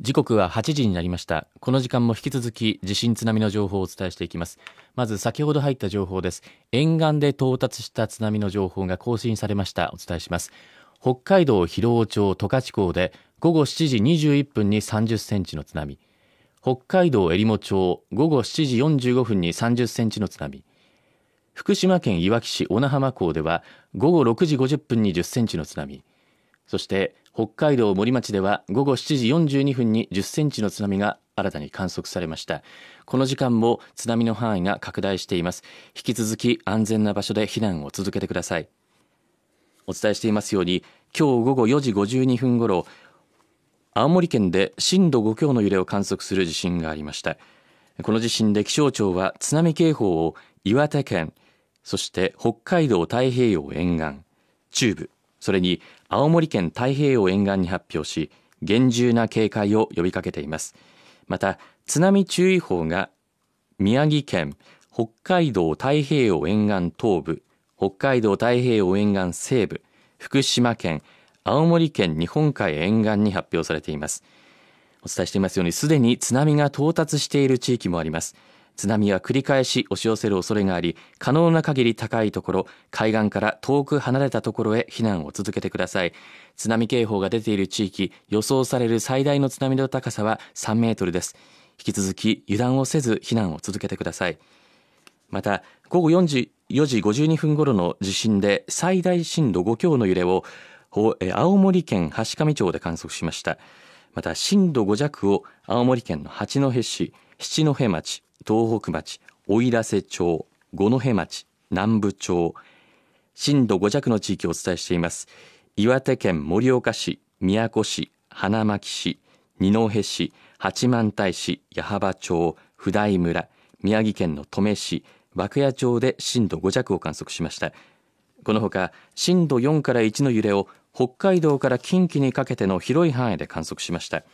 時刻は8時になりました。この時間も引き続き地震津波の情報をお伝えしていきます。まず先ほど入った情報です。沿岸で到達した津波の情報が更新されました。お伝えします。北海道広尾町十勝港で午後7時21分に30センチの津波。北海道えりも町午後7時45分に30センチの津波。福島県いわき市小名浜港では午後6時50分に10センチの津波。そして北海道森町では午後7時42分に10センチの津波が新たに観測されました。この時間も津波の範囲が拡大しています。引き続き安全な場所で避難を続けてください。お伝えしていますように今日午後4時52分ごろ青森県で震度5強の揺れを観測する地震がありました。この地震で気象庁は津波警報を岩手県そして北海道太平洋沿岸中部それに青森県太平洋沿岸に発表し厳重な警戒を呼びかけています。また津波注意報が宮城県北海道太平洋沿岸東部北海道太平洋沿岸西部福島県青森県日本海沿岸に発表されています。お伝えしていますようにすでに津波が到達している地域もあります。津波は繰り返し押し寄せる恐れがあり可能な限り高いところ海岸から遠く離れたところへ避難を続けてください。津波警報が出ている地域予想される最大の津波の高さは3メートルです。引き続き油断をせず避難を続けてください。また午後4時4時52分頃の地震で最大震度5強の揺れを青森県階上町で観測しました。また震度5弱を青森県の八戸市七戸町東北町奥入瀬町五戸町南部町震度5弱の地域をお伝えしています。岩手県盛岡市宮古市花巻市二戸市八幡平市矢巾町普代村宮城県の登米市涌谷町で震度5弱を観測しました。このほか震度4から1の揺れを北海道から近畿にかけての広い範囲で観測しました。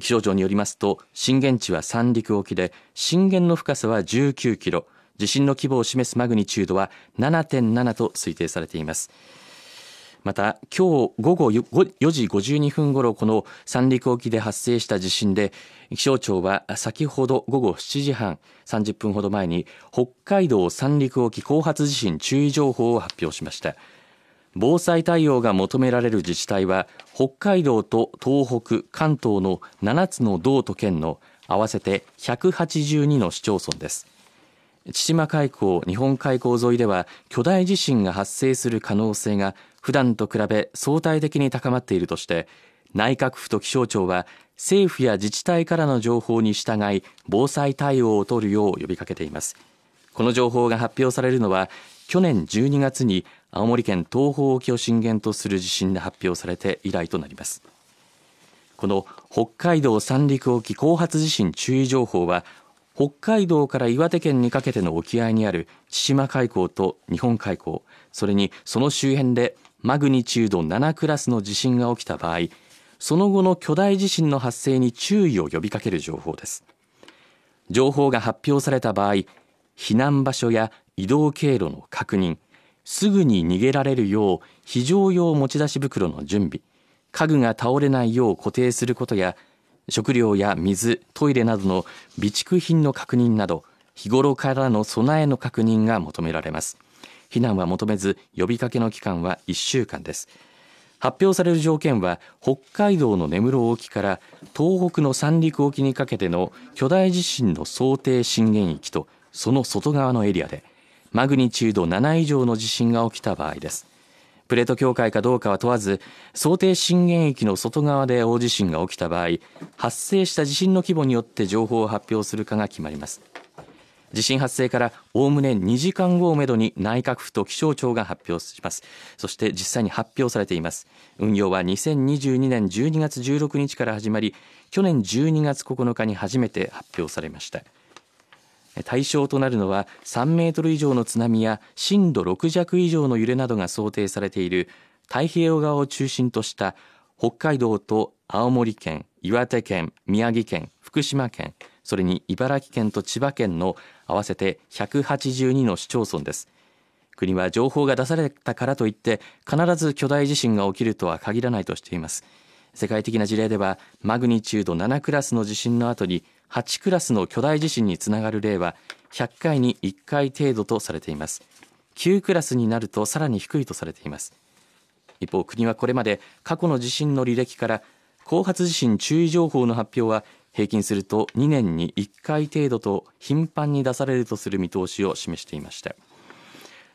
気象庁によりますと震源地は三陸沖で震源の深さは19キロ地震の規模を示すマグニチュードは7.7と推定されています。また今日午後4時52分ごろこの三陸沖で発生した地震で気象庁は先ほど午後7時半30分ほど前に北海道三陸沖後発地震注意情報を発表しました。防災対応が求められる自治体は北海道と東北、関東の7つの道と県の合わせて182の市町村です。千島海溝日本海溝沿いでは巨大地震が発生する可能性が普段と比べ相対的に高まっているとして内閣府と気象庁は政府や自治体からの情報に従い防災対応を取るよう呼びかけています。この情報が発表されるのは去年12月に青森県東方沖を震源とする地震で発表されて以来となります。この北海道三陸沖後発地震注意情報は北海道から岩手県にかけての沖合にある千島海溝と日本海溝それにその周辺でマグニチュード7クラスの地震が起きた場合その後の巨大地震の発生に注意を呼びかける情報です。情報が発表された場合避難場所や移動経路の確認すぐに逃げられるよう非常用持ち出し袋の準備家具が倒れないよう固定することや食料や水トイレなどの備蓄品の確認など日頃からの備えの確認が求められます。避難は求めず呼びかけの期間は1週間です。発表される条件は北海道の根室沖から東北の三陸沖にかけての巨大地震の想定震源域とその外側のエリアでマグニチュード7以上の地震が起きた場合です。プレート境界かどうかは問わず想定震源域の外側で大地震が起きた場合発生した地震の規模によって情報を発表するかが決まります。地震発生からおおむね2時間後をめどに内閣府と気象庁が発表します。そして実際に発表されています。運用は2022年12月16日から始まり去年12月9日に初めて発表されました。対象となるのは3メートル以上の津波や震度6弱以上の揺れなどが想定されている太平洋側を中心とした北海道と青森県、岩手県、宮城県、福島県、それに茨城県と千葉県の合わせて182の市町村です。国は情報が出されたからといって必ず巨大地震が起きるとは限らないとしています。世界的な事例ではマグニチュード7クラスの地震の後に8クラスの巨大地震につながる例は100回に1回程度とされています。9クラスになるとさらに低いとされています。一方国はこれまで過去の地震の履歴から後発地震注意情報の発表は平均すると2年に1回程度と頻繁に出されるとする見通しを示していました。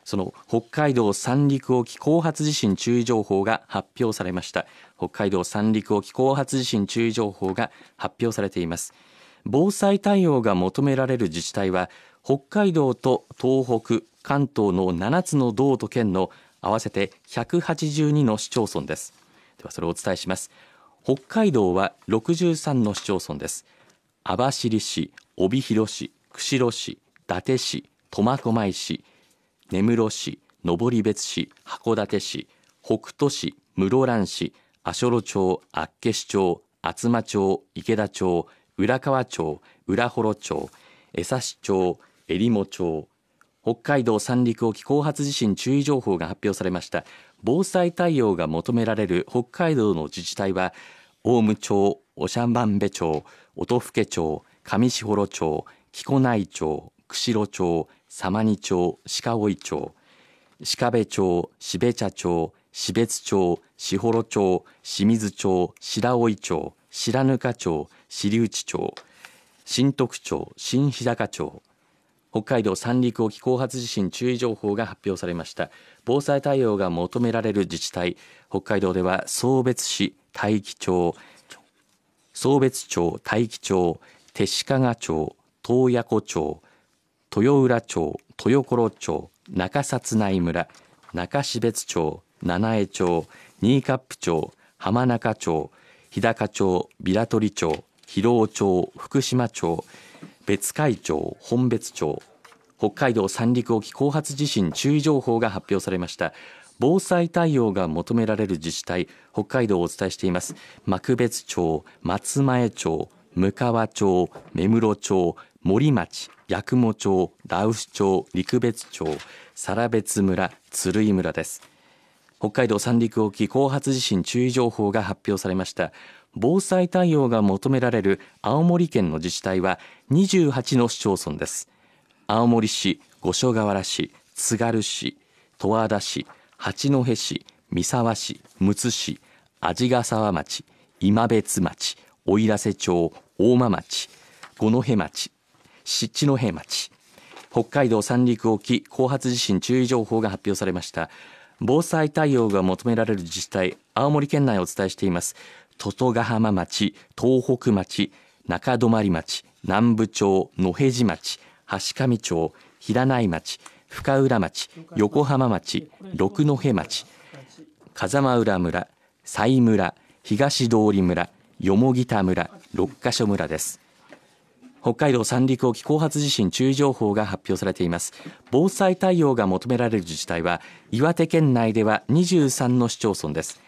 その北海道三陸沖後発地震注意情報が発表されました。北海道三陸沖後発地震注意情報が発表されています。防災対応が求められる自治体は北海道と東北関東の7つの道と県の合わせて182の市町村です。ではそれをお伝えします。北海道は63の市町村です。網走市帯広市釧路市伊達市苫小牧市根室市登別市函館市北斗市室蘭市足寄町厚岸町厚真町池田町浦河町浦幌町江差町えりも町北海道三陸沖後発地震注意情報が発表されました。防災対応が求められる北海道の自治体は大武町長万部町音更町上士幌町木古内町釧路町様似町鹿追町鹿部町標茶町標津町士幌町清水町白老町白糠町知内町新徳町新日高町北海道三陸沖後発地震注意情報が発表されました。防災対応が求められる自治体北海道では送別市大樹町送別町大樹町手鹿賀町洞爺湖町豊浦町豊頃町中札内村中標津町七重町新カップ町浜中町日高町平取町広尾町福島町別海町本別町北海道三陸沖後発地震注意情報が発表されました。防災対応が求められる自治体北海道をお伝えしています。幕別町松前町向川町目室町森町八雲町羅臼町陸別町更別村鶴居村です。北海道三陸沖後発地震注意情報が発表されました。防災対応が求められる青森県の自治体は28の市町村です。青森市五所川原市津軽市十和田市八戸市三沢市むつ市鰺ヶ沢町今別町奥入瀬町大間町五戸町七戸町北海道三陸沖後発地震注意情報が発表されました。防災対応が求められる自治体青森県内をお伝えしています。外ヶ浜町東北町中泊町南部町野辺地町橋上町平内町深浦町横浜町六戸町風間浦村西村東通村蓬田村六ヶ所村です。北海道三陸沖後発地震注意情報が発表されています。防災対応が求められる自治体は岩手県内では23の市町村です。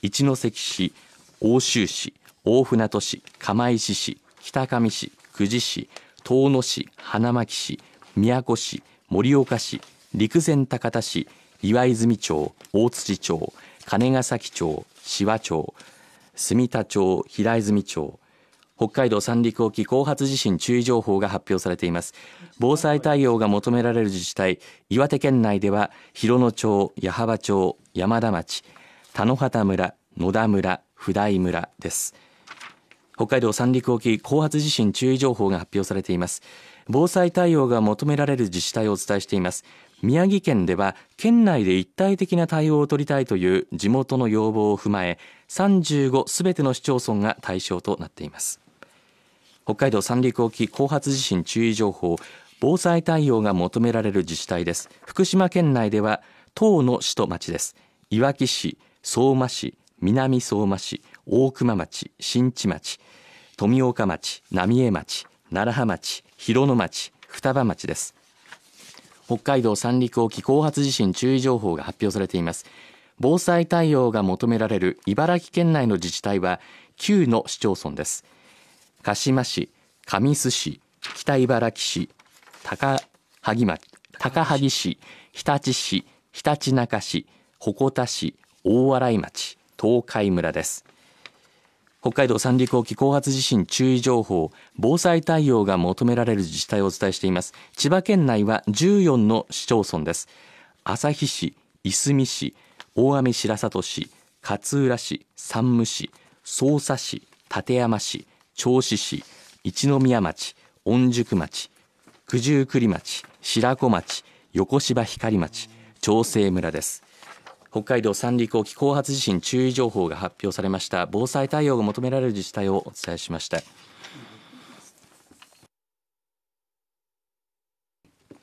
一関市奥州市大船渡市釜石市北上市久慈市遠野市花巻市宮古市盛岡市陸前高田市岩泉町大槌町金ヶ崎町紫波町住田町平泉町北海道三陸沖後発地震注意情報が発表されています。防災対応が求められる自治体岩手県内では広野町矢巾町山田町田野畑村野田村普代村です。北海道三陸沖後発地震注意情報が発表されています。防災対応が求められる自治体をお伝えしています。宮城県では県内で一体的な対応を取りたいという地元の要望を踏まえ35すべての市町村が対象となっています。北海道三陸沖後発地震注意情報防災対応が求められる自治体です。福島県内では10の市と町です。いわき市相馬市南相馬市大熊町新地町富岡町浪江町楢葉町広野町双葉町です。北海道三陸沖後発地震注意情報が発表されています。防災対応が求められる茨城県内の自治体は9の市町村です。鹿島市神栖市北茨城市高萩町高萩市日立市ひたちなか市鉾田市大洗町東海村です。北海道三陸沖後発地震注意情報防災対応が求められる自治体をお伝えしています。千葉県内は14の市町村です。旭市いすみ市大網白里市勝浦市山武市匝瑳市館山市銚子市一宮町御宿町九十九里町白子町横芝光町長生村です。北海道三陸沖後発地震注意情報が発表されました。防災対応が求められる自治体をお伝えしました。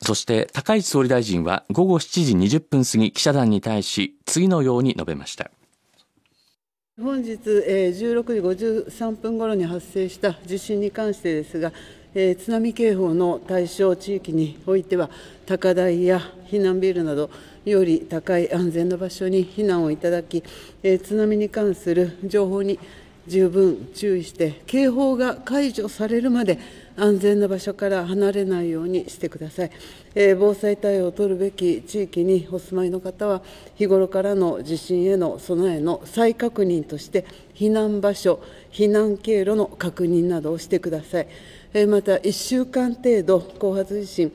そして高市総理大臣は午後7時20分過ぎ記者団に対し次のように述べました。本日、え、16時53分ごろに発生した地震に関してですが、えー、津波警報の対象地域においては、高台や避難ビルなど、より高い安全な場所に避難をいただき、えー、津波に関する情報に十分注意して、警報が解除されるまで安全な場所から離れないようにしてください。防災対応を取るべき地域にお住まいの方は、日頃からの地震への備えの再確認として、避難場所、避難経路の確認などをしてください。また、1週間程度、後発地震、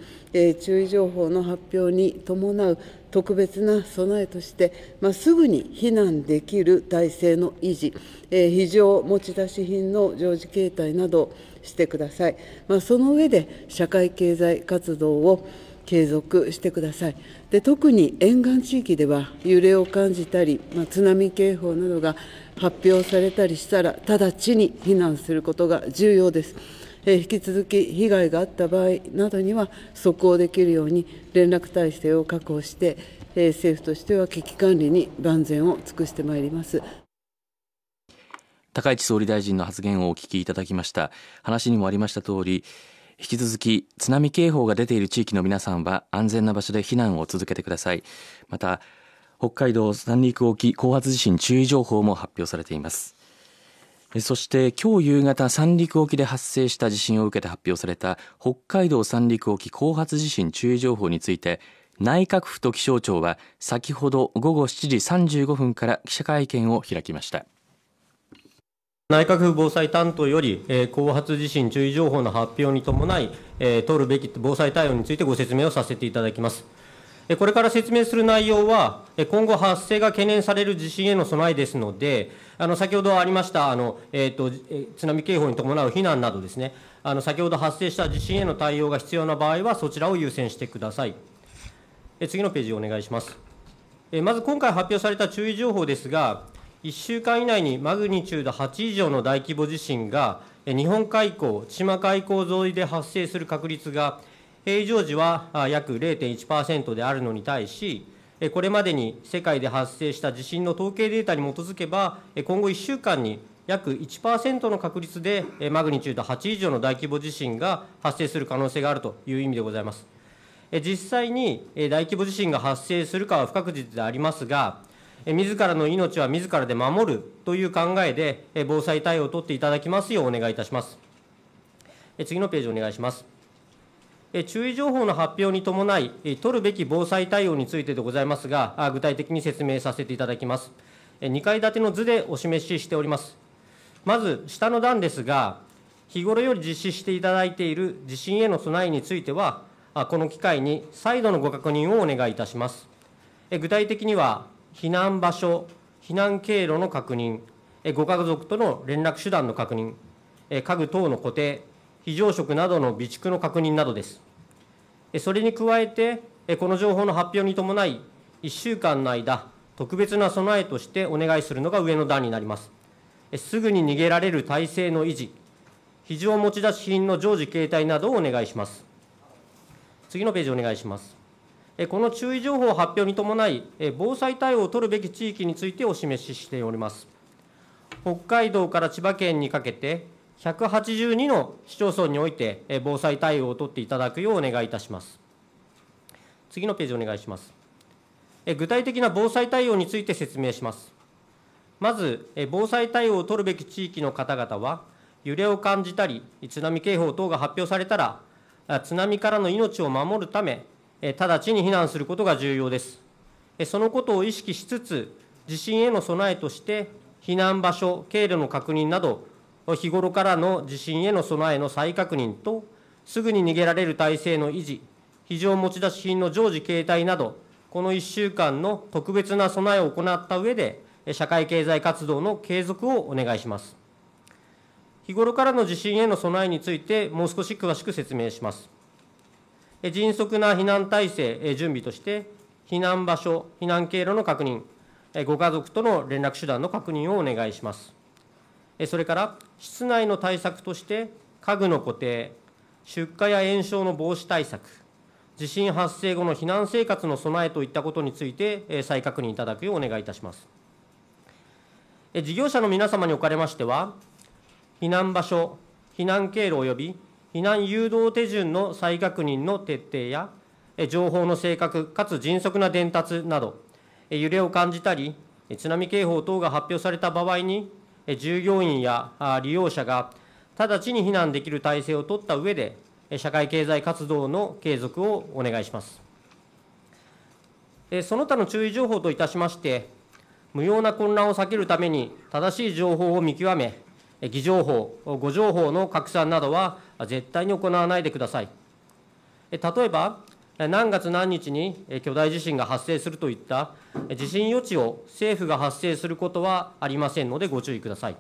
注意情報の発表に伴う特別な備えとして、まあ、すぐに避難できる体制の維持、非常持ち出し品の常時形態などしてください、まあ、その上で社会経済活動を継続してください。で特に沿岸地域では揺れを感じたり、まあ、津波警報などが発表されたりしたら直ちに避難することが重要です。え引き続き被害があった場合などには即応できるように連絡体制を確保して、え政府としては危機管理に万全を尽くしてまいります。高市総理大臣の発言をお聞きいただきました。話にもありました通り引き続き津波警報が出ている地域の皆さんは安全な場所で避難を続けてください。また北海道三陸沖後発地震注意情報も発表されています。そして今日夕方三陸沖で発生した地震を受けて発表された北海道三陸沖後発地震注意情報について内閣府と気象庁は先ほど午後7時35分から記者会見を開きました。内閣府防災担当より、えー、後発地震注意情報の発表に伴い、えー、取るべき防災対応についてご説明をさせていただきます。これから説明する内容は、今後発生が懸念される地震への備えですので、あの先ほどありましたあの、えーと、津波警報に伴う避難などですね、あの先ほど発生した地震への対応が必要な場合は、そちらを優先してください。え次のページをお願いします。えまず今回発表された注意情報ですが、1週間以内にマグニチュード8以上の大規模地震が、日本海溝、千島海溝沿いで発生する確率が、平常時は約0.1%であるのに対し、これまでに世界で発生した地震の統計データに基づけば、今後1週間に約1%の確率でマグニチュード8以上の大規模地震が発生する可能性があるという意味でございます。実際に大規模地震が発生するかは不確実でありますが、自らの命は自らで守るという考えで、防災対応を取っていただきますようお願いいたします。次のページお願いします。注意情報の発表に伴い、取るべき防災対応についてでございますが、具体的に説明させていただきます。2階建ての図でお示ししております。まず、下の段ですが、日頃より実施していただいている地震への備えについては、この機会に再度のご確認をお願いいたします。具体的には、避難場所、避難経路の確認、ご家族との連絡手段の確認、家具等の固定、非常食などの備蓄の確認などです。それに加えて、この情報の発表に伴い、1週間の間、特別な備えとしてお願いするのが上の段になります。すぐに逃げられる体制の維持、非常持ち出し品の常時携帯などをお願いします。次のページお願いします。この注意情報発表に伴い、防災対応を取るべき地域についてお示ししております。北海道から千葉県にかけて、182の市町村において、防災対応を取っていただくようお願いいたします。次のページお願いします。具体的な防災対応について説明します。まず、防災対応を取るべき地域の方々は、揺れを感じたり、津波警報等が発表されたら、津波からの命を守るため、直ちに避難することが重要です。そのことを意識しつつ、地震への備えとして、避難場所、経路の確認など、日頃からの地震への備えの再確認と、すぐに逃げられる体制の維持、非常持ち出し品の常時携帯など、この1週間の特別な備えを行った上で、社会経済活動の継続をお願いします。日頃からの地震への備えについて、もう少し詳しく説明します。迅速な避難体制、準備として、避難場所、避難経路の確認、ご家族との連絡手段の確認をお願いします。それから、室内の対策として、家具の固定、出火や延焼の防止対策、地震発生後の避難生活の備えといったことについて、再確認いただくようお願いいたします。事業者の皆様におかれましては、避難場所、避難経路及び避難誘導手順の再確認の徹底や、情報の正確かつ迅速な伝達など、揺れを感じたり、津波警報等が発表された場合に、従業員や利用者が直ちに避難できる体制を取った上で、社会経済活動の継続をお願いします。その他の注意情報といたしまして、無用な混乱を避けるために、正しい情報を見極め、偽情報、誤情報の拡散などは絶対に行わないでください。例えば、何月何日に巨大地震が発生するといった地震予知を政府が発生することはありませんのでご注意ください。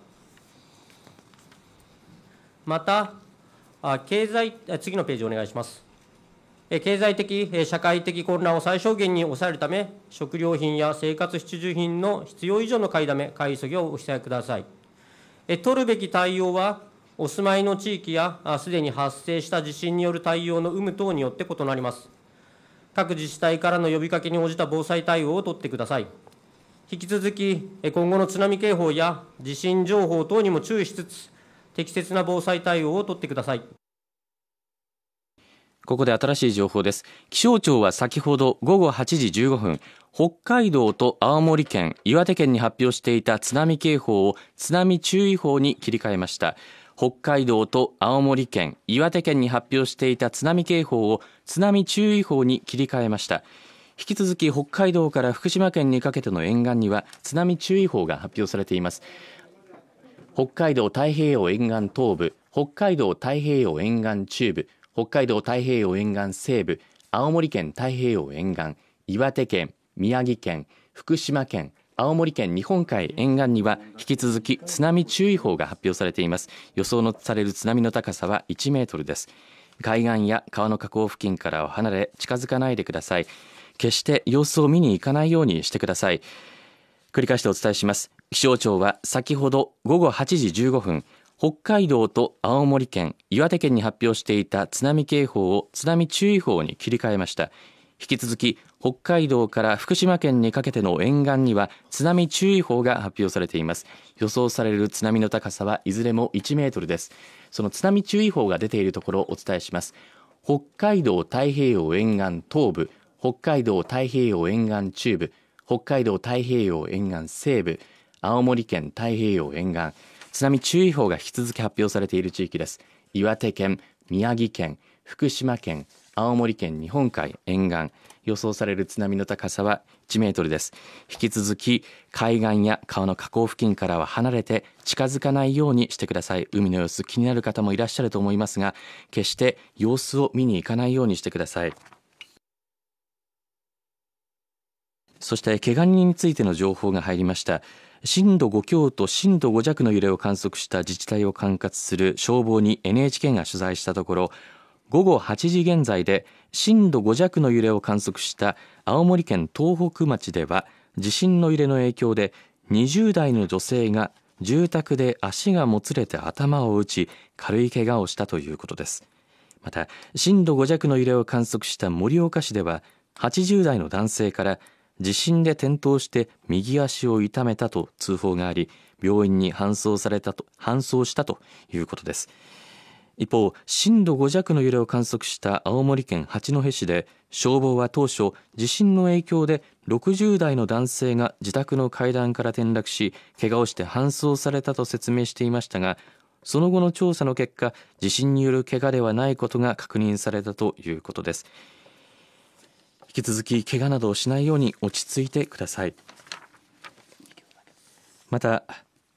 また、経済、次のページお願いします。経済的、社会的混乱を最小限に抑えるため、食料品や生活必需品の必要以上の買いだめ、買い急ぎをお控えください。取るべき対応は、お住まいの地域やすでに発生した地震による対応の有無等によって異なります。各自治体からの呼びかけに応じた防災対応を取ってください。引き続き、今後の津波警報や地震情報等にも注意しつつ、適切な防災対応を取ってください。ここで新しい情報です。気象庁は先ほど午後8時15分、北海道と青森県、岩手県に発表していた津波警報を津波注意報に切り替えました。北海道と青森県、岩手県に発表していた津波警報を津波注意報に切り替えました。引き続き北海道から福島県にかけての沿岸には津波注意報が発表されています。北海道太平洋沿岸東部、北海道太平洋沿岸中部、北海道太平洋沿岸西部、青森県太平洋沿岸、岩手県、宮城県、福島県、青森県日本海沿岸には引き続き津波注意報が発表されています。予想のされる津波の高さは1メートルです。海岸や川の河口付近からは離れ近づかないでください。決して様子を見に行かないようにしてください。繰り返してお伝えします。気象庁は先ほど午後8時15分北海道と青森県岩手県に発表していた津波警報を津波注意報に切り替えました。引き続き北海道から福島県にかけての沿岸には津波注意報が発表されています。予想される津波の高さはいずれも1メートルです。その津波注意報が出ているところをお伝えします。北海道太平洋沿岸東部北海道太平洋沿岸中部北海道太平洋沿岸西部青森県太平洋沿岸。津波注意報が引き続き発表されている地域です。岩手県宮城県福島県青森県日本海沿岸予想される津波の高さは1メートルです。引き続き海岸や川の河口付近からは離れて近づかないようにしてください。海の様子気になる方もいらっしゃると思いますが決して様子を見に行かないようにしてください。そして怪我人についての情報が入りました。震度5強と震度5弱の揺れを観測した自治体を管轄する消防に NHK が取材したところ午後8時現在で震度5弱の揺れを観測した青森県東北町では地震の揺れの影響で20代の女性が住宅で足がもつれて頭を打ち軽い怪我をしたということです。また震度5弱の揺れを観測した盛岡市では80代の男性から地震で転倒して右足を痛めたと通報があり病院に搬送されたと搬送したということです。一方震度5弱の揺れを観測した青森県八戸市で消防は当初地震の影響で60代の男性が自宅の階段から転落し怪我をして搬送されたと説明していましたがその後の調査の結果地震による怪我ではないことが確認されたということです。引き続き怪我などをしないように落ち着いてください。また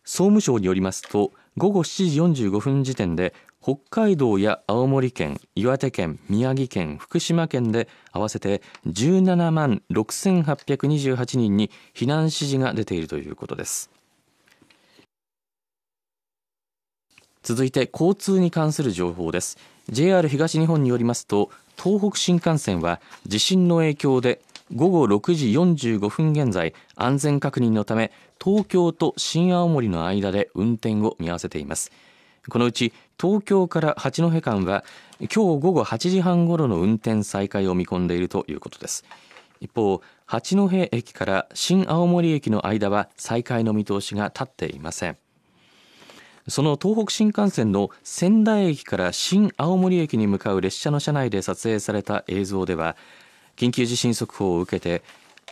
総務省によりますと午後7時45分時点で北海道や青森県、岩手県、宮城県、福島県で合わせて17万6828人に避難指示が出ているということです。続いて交通に関する情報です JR 東日本によりますと東北新幹線は地震の影響で午後6時45分現在安全確認のため東京と新青森の間で運転を見合わせていますこのうち東京から八戸間は今日午後8時半ごろの運転再開を見込んでいるということです。一方八戸駅から新青森駅の間は再開の見通しが立っていません。その東北新幹線の仙台駅から新青森駅に向かう列車の車内で撮影された映像では緊急地震速報を受けて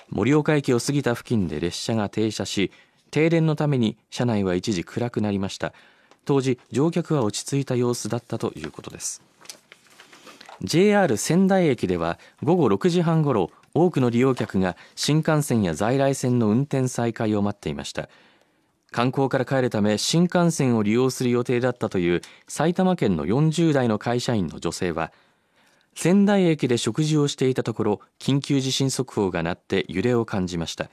盛岡駅を過ぎた付近で列車が停車し停電のために車内は一時暗くなりました。当時乗客は落ち着いた様子だったということです。JR 仙台駅では午後6時半ごろ多くの利用客が新幹線や在来線の運転再開を待っていました。観光から帰るため新幹線を利用する予定だったという埼玉県の40代の会社員の女性は仙台駅で食事をしていたところ緊急地震速報が鳴って揺れを感じました。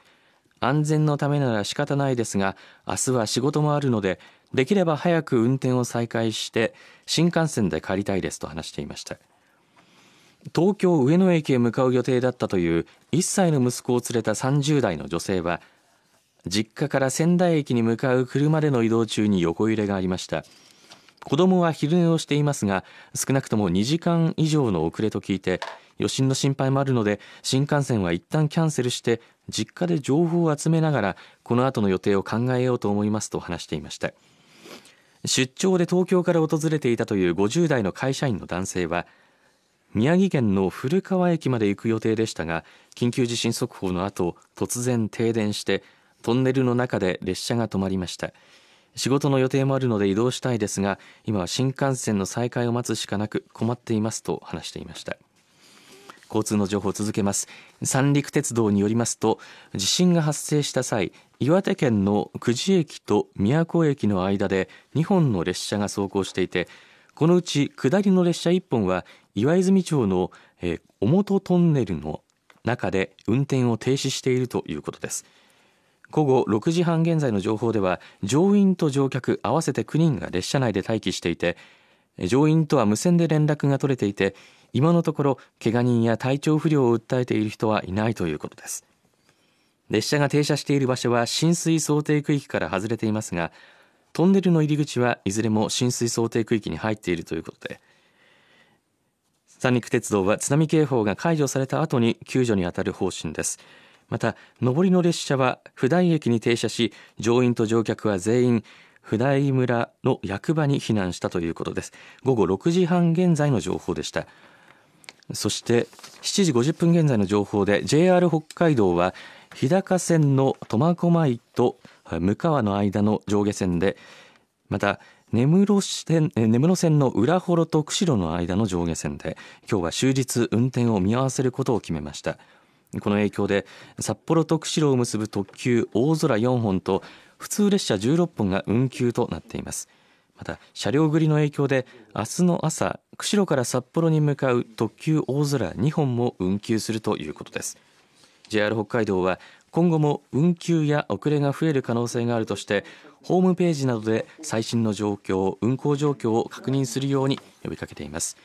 安全のためなら仕方ないですが明日は仕事もあるのでできれば早く運転を再開して新幹線で帰りたいですと話していました。東京上野駅へ向かう予定だったという1歳の息子を連れた30代の女性は実家から仙台駅に向かう車での移動中に横揺れがありました。子供は昼寝をしていますが少なくとも2時間以上の遅れと聞いて余震の心配もあるので新幹線は一旦キャンセルして実家で情報を集めながらこの後の予定を考えようと思いますと話していました。出張で東京から訪れていたという50代の会社員の男性は宮城県の古川駅まで行く予定でしたが緊急地震速報の後突然停電してトンネルの中で列車が止まりました。仕事の予定もあるので移動したいですが今は新幹線の再開を待つしかなく困っていますと話していました。交通の情報を続けます。三陸鉄道によりますと地震が発生した際岩手県の久慈駅と宮古駅の間で2本の列車が走行していてこのうち下りの列車1本は岩泉町の、えー、尾本トンネルの中で運転を停止しているということです。午後6時半現在の情報では乗員と乗客合わせて9人が列車内で待機していて乗員とは無線で連絡が取れていて今のところ怪我人や体調不良を訴えている人はいないということです。列車が停車している場所は浸水想定区域から外れていますがトンネルの入り口はいずれも浸水想定区域に入っているということで三陸鉄道は津波警報が解除された後に救助に当たる方針です。また上りの列車は普代駅に停車し乗員と乗客は全員普代村の役場に避難したということです。午後6時半現在の情報でした。そして7時50分現在の情報で JR 北海道は日高線の苫小牧と向川の間の上下線でまた根室線根室線の浦幌と釧路の間の上下線で今日は終日運転を見合わせることを決めました。この影響で札幌と釧路を結ぶ特急大空4本と普通列車16本が運休となっています。また車両繰りの影響で明日の朝釧路から札幌に向かう特急大空2本も運休するということです。JR 北海道は今後も運休や遅れが増える可能性があるとしてホームページなどで最新の状況運行状況を確認するように呼びかけています。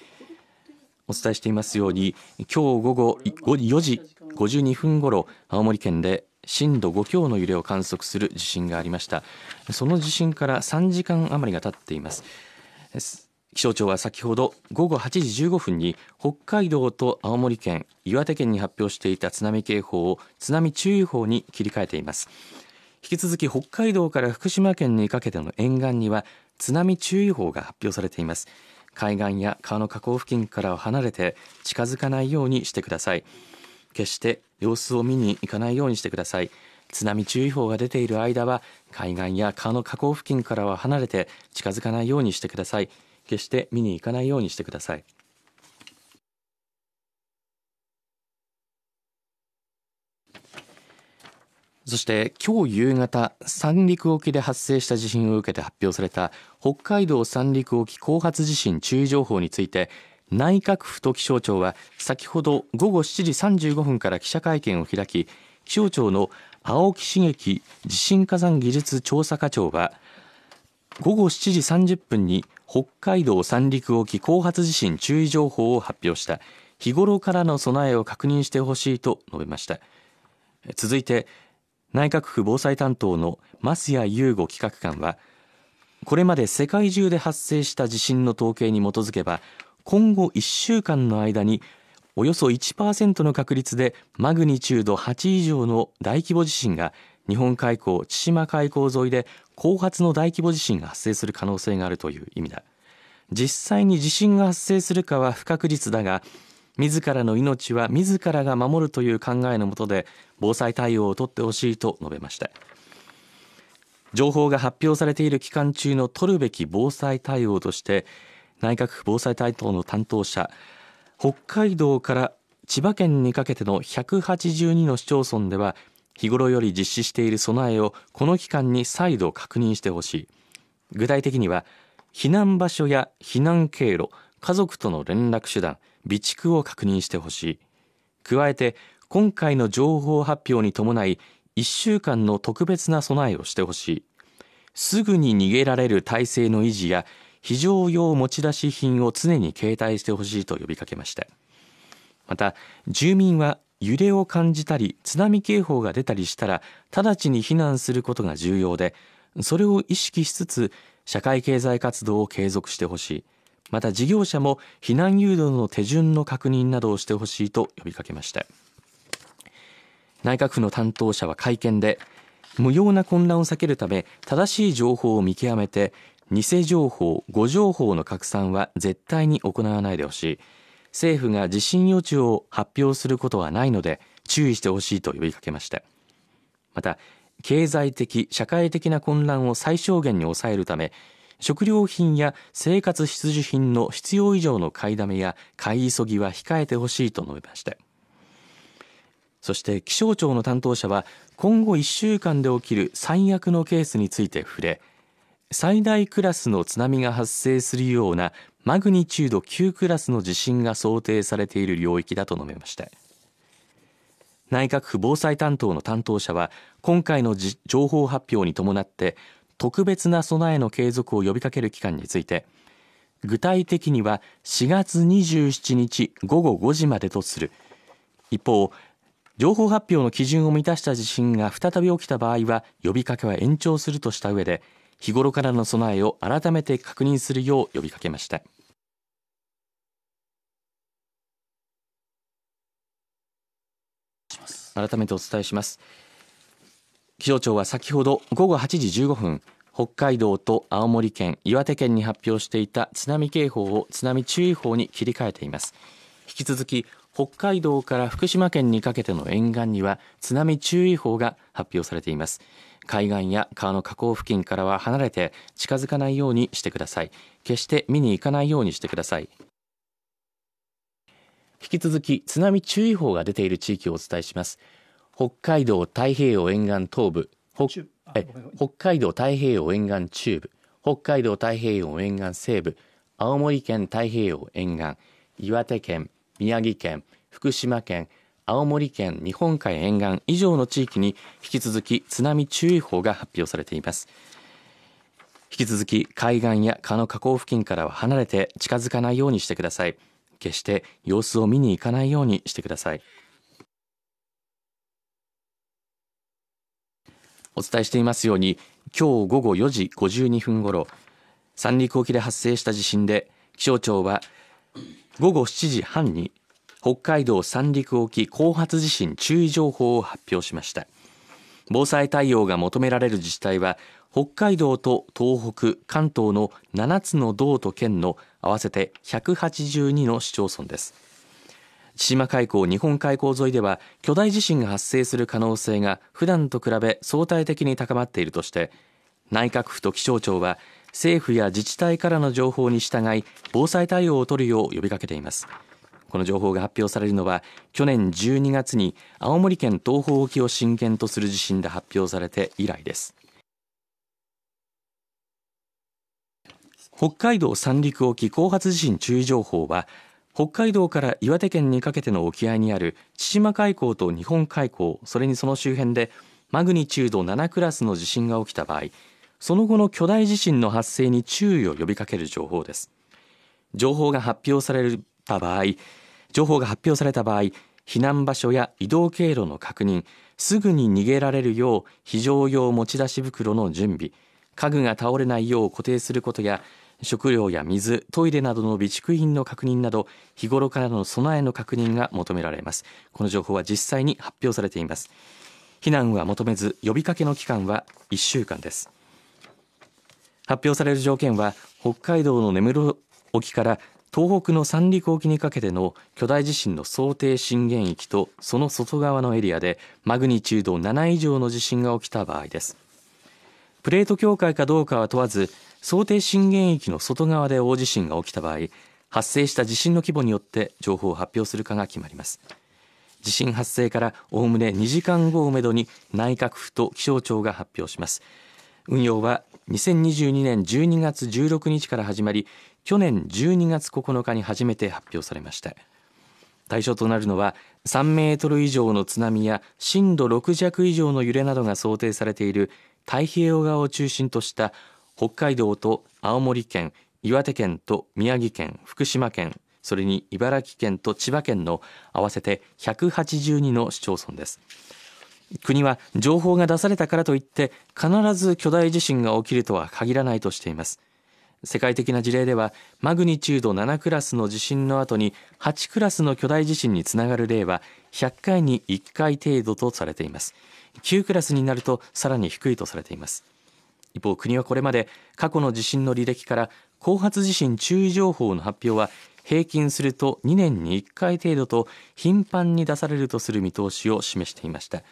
お伝えしていますように今日午後4時52分ごろ青森県で震度5強の揺れを観測する地震がありました。その地震から3時間余りが経っています。気象庁は先ほど午後8時15分に北海道と青森県岩手県に発表していた津波警報を津波注意報に切り替えています。引き続き北海道から福島県にかけての沿岸には津波注意報が発表されています。海岸や川の河口付近からは離れて近づかないようにしてください。決して様子を見に行かないようにしてください。津波注意報が出ている間は海岸や川の河口付近からは離れて近づかないようにしてください。決して見に行かないようにしてください。そして今日夕方三陸沖で発生した地震を受けて発表された北海道三陸沖後発地震注意情報について内閣府と気象庁は先ほど午後7時35分から記者会見を開き気象庁の青木茂樹地震火山技術調査課長は午後7時30分に北海道三陸沖後発地震注意情報を発表した。日頃からの備えを確認してほしいと述べました。続いて内閣府防災担当の増谷優吾企画官はこれまで世界中で発生した地震の統計に基づけば今後1週間の間におよそ1%の確率でマグニチュード8以上の大規模地震が日本海溝千島海溝沿いで後発の大規模地震が発生する可能性があるという意味だ。実際に地震が発生するかは不確実だが自らの命は自らが守るという考えのもとで防災対応を取ってほしいと述べました。情報が発表されている期間中の取るべき防災対応として内閣府防災担当の担当者北海道から千葉県にかけての182の市町村では日頃より実施している備えをこの期間に再度確認してほしい。具体的には避難場所や避難経路家族との連絡手段備蓄を確認してほしい。加えて今回の情報発表に伴い1週間の特別な備えをしてほしい。すぐに逃げられる体制の維持や非常用持ち出し品を常に携帯してほしいと呼びかけました。また住民は揺れを感じたり津波警報が出たりしたら直ちに避難することが重要でそれを意識しつつ社会経済活動を継続してほしい。また事業者も避難誘導の手順の確認などをしてほしいと呼びかけました。内閣府の担当者は会見で無用な混乱を避けるため正しい情報を見極めて偽情報、誤情報の拡散は絶対に行わないでほしい。政府が地震予知を発表することはないので注意してほしいと呼びかけました。また経済的社会的な混乱を最小限に抑えるため食料品や生活必需品の必要以上の買いだめや買い急ぎは控えてほしいと述べました。そして気象庁の担当者は今後1週間で起きる最悪のケースについて触れ最大クラスの津波が発生するようなマグニチュード9クラスの地震が想定されている領域だと述べました。内閣府防災担当の担当者は今回の情報発表に伴って特別な備えの継続を呼びかける期間について具体的には4月27日午後5時までとする。一方情報発表の基準を満たした地震が再び起きた場合は呼びかけは延長するとした上で日頃からの備えを改めて確認するよう呼びかけました。改めてお伝えします。気象庁は先ほど午後8時15分北海道と青森県岩手県に発表していた津波警報を津波注意報に切り替えています。引き続き北海道から福島県にかけての沿岸には津波注意報が発表されています。海岸や川の河口付近からは離れて近づかないようにしてください。決して見に行かないようにしてください。引き続き津波注意報が出ている地域をお伝えします。北海道太平洋沿岸東部北北海道太平洋沿岸中部北海道太平洋沿岸西部青森県太平洋沿岸岩手県宮城県福島県青森県日本海沿岸以上の地域に引き続き津波注意報が発表されています。引き続き海岸や川の河口付近からは離れて近づかないようにしてください決して様子を見に行かないようにしてください。お伝えしていますように今日午後4時52分ごろ三陸沖で発生した地震で気象庁は午後7時半に北海道三陸沖後発地震注意情報を発表しました。防災対応が求められる自治体は北海道と東北、関東の7つの道と県の合わせて182の市町村です。千島海溝日本海溝沿いでは巨大地震が発生する可能性が普段と比べ相対的に高まっているとして内閣府と気象庁は政府や自治体からの情報に従い防災対応を取るよう呼びかけています。この情報が発表されるのは去年12月に青森県東方沖を震源とする地震で発表されて以来です。北海道三陸沖後発地震注意情報は北海道から岩手県にかけての沖合にある千島海溝と日本海溝それにその周辺でマグニチュード7クラスの地震が起きた場合その後の巨大地震の発生に注意を呼びかける情報です。情報が発表されるた場合情報が発表された場合避難場所や移動経路の確認すぐに逃げられるよう非常用持ち出し袋の準備家具が倒れないよう固定することや食料や水、トイレなどの備蓄品の確認など日頃からの備えの確認が求められます。この情報は実際に発表されています。避難は求めず呼びかけの期間は1週間です。発表される条件は北海道の根室沖から東北の三陸沖にかけての巨大地震の想定震源域とその外側のエリアでマグニチュード7以上の地震が起きた場合です。プレート境界かどうかは問わず想定震源域の外側で大地震が起きた場合発生した地震の規模によって情報を発表するかが決まります。地震発生からおおむね2時間後をめどに内閣府と気象庁が発表します。運用は2022年12月16日から始まり去年12月9日に初めて発表されました。対象となるのは3メートル以上の津波や震度6弱以上の揺れなどが想定されている太平洋側を中心とした北海道と青森県岩手県と宮城県福島県それに茨城県と千葉県の合わせて182の市町村です。国は情報が出されたからといって必ず巨大地震が起きるとは限らないとしています。世界的な事例ではマグニチュード7クラスの地震の後に8クラスの巨大地震につながる例は100回に1回程度とされています。9クラスになるとさらに低いとされています。一方国はこれまで過去の地震の履歴から後発地震注意情報の発表は平均すると2年に1回程度と頻繁に出されるとする見通しを示していました。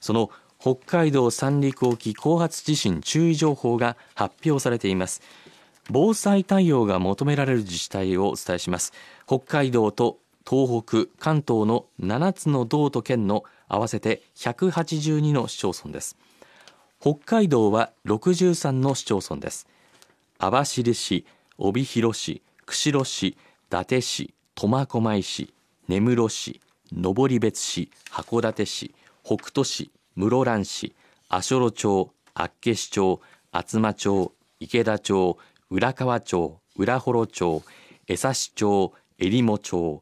その北海道三陸沖後発地震注意情報が発表されています。防災対応が求められる自治体をお伝えします。北海道と東北関東の7つの道と県の合わせて182の市町村です。北海道は63の市町村です。網走市帯広市釧路市伊達市苫小牧市根室市登別市函館市北斗市室蘭市足寄町厚岸町厚真町池田町浦河町浦幌町江差町えりも町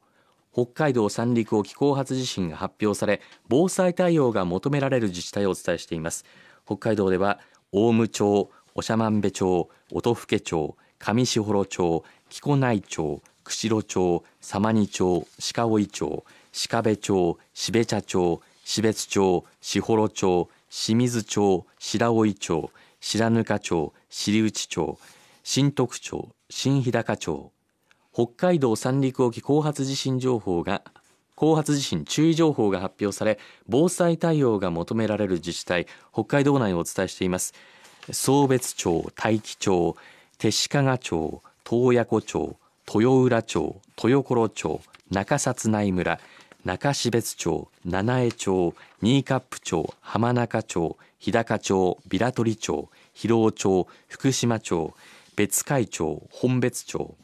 北海道三陸沖後発地震が発表され防災対応が求められる自治体をお伝えしています。北海道では大武町長万部町音更町上士幌町木古内町釧路町様似町鹿追町鹿部町標茶町標別町士幌町清水町白老町白糠町知内町新徳町新日高町北海道三陸沖後発地震情報が後発地震注意情報が発表され防災対応が求められる自治体北海道内をお伝えしています。壮別町大樹町手鹿町洞爺湖町豊浦町豊頃町中札内村中標津町七重町新カップ町浜中町日高町平取町広尾町福島町別海町本別町。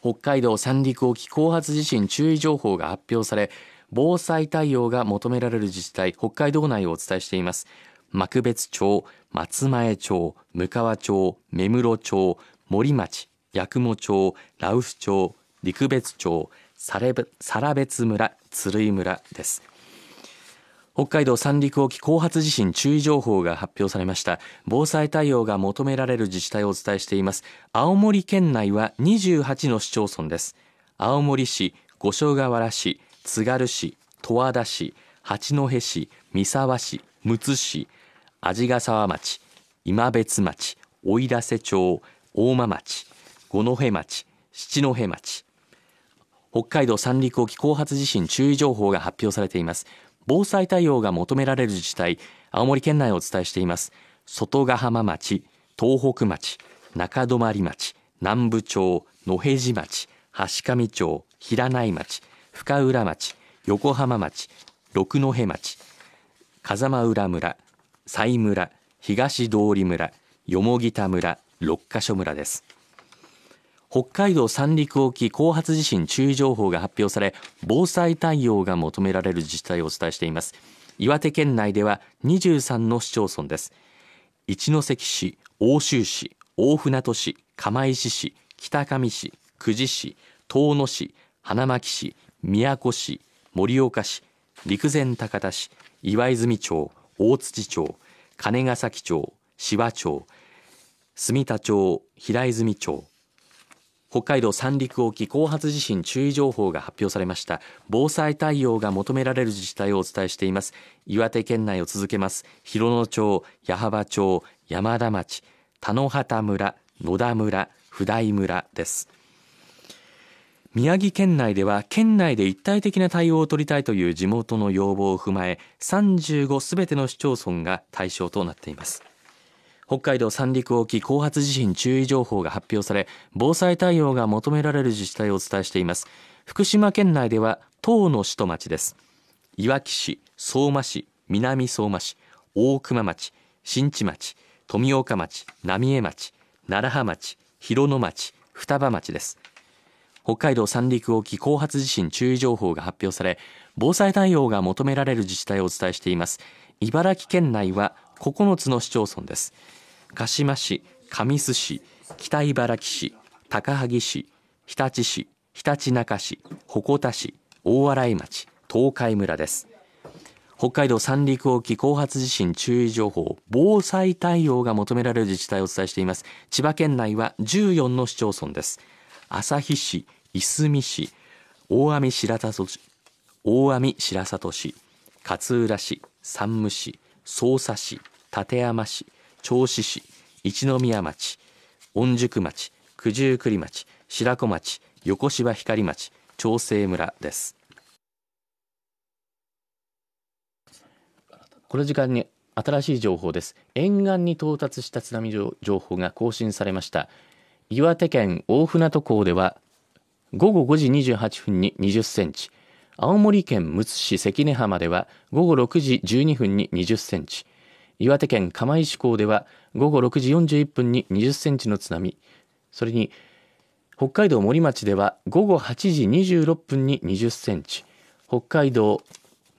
北海道三陸沖後発地震注意情報が発表され防災対応が求められる自治体北海道内をお伝えしています。幕別町松前町向川町目室町森町八雲町羅臼町陸別町更別村鶴居村です。北海道三陸沖後発地震注意情報が発表されました。防災対応が求められる自治体をお伝えしています。青森県内は28の市町村です。青森市五所川原市津軽市十和田市八戸市三沢市むつ市鰺ヶ沢町今別町奥入瀬町大間町五戸町七戸町。北海道三陸沖後発地震注意情報が発表されています。防災対応が求められる自治体青森県内をお伝えしています。外ヶ浜町東北町中泊町南部町野辺地町橋上町平内町深浦町横浜町六戸町風間浦村西村東通村蓬田村六ヶ所村です。北海道三陸沖後発地震注意情報が発表され防災対応が求められる自治体をお伝えしています。岩手県内では23の市町村です。一関市奥州市大船渡市釜石市北上市久慈市遠野市花巻市宮古市盛岡市陸前高田市岩泉町大槌町金ヶ崎町紫波町住田町平泉町北海道三陸沖後発地震注意情報が発表されました。防災対応が求められる自治体をお伝えしています。岩手県内を続けます。広野町矢巾町山田町田野畑村野田村普代村です。宮城県内では県内で一体的な対応を取りたいという地元の要望を踏まえ35すべての市町村が対象となっています。北海道三陸沖後発地震注意情報が発表され防災対応が求められる自治体をお伝えしています。福島県内では東の市と町です。いわき市相馬市南相馬市大熊町新地町富岡町浪江町楢葉町広野町双葉町です。北海道三陸沖後発地震注意情報が発表され防災対応が求められる自治体をお伝えしています。茨城県内は9つの市町村です。鹿島市神栖市北茨城市高萩市日立市ひたちなか市鉾田市大洗町東海村です。北海道三陸沖後発地震注意情報防災対応が求められる自治体をお伝えしています。千葉県内は14の市町村です。旭市いすみ市大網白里市大網白里市勝浦市山武市匝瑳市館山市銚子市一宮町御宿町九十九里町白子町横芝光町長生村です。この時間に新しい情報です。沿岸に到達した津波情報が更新されました。岩手県大船渡港では午後5時28分に20センチ青森県むつ市関根浜では午後6時12分に20センチ。岩手県釜石港では午後6時41分に20センチの津波。それに北海道森町では午後8時26分に20センチ。北海道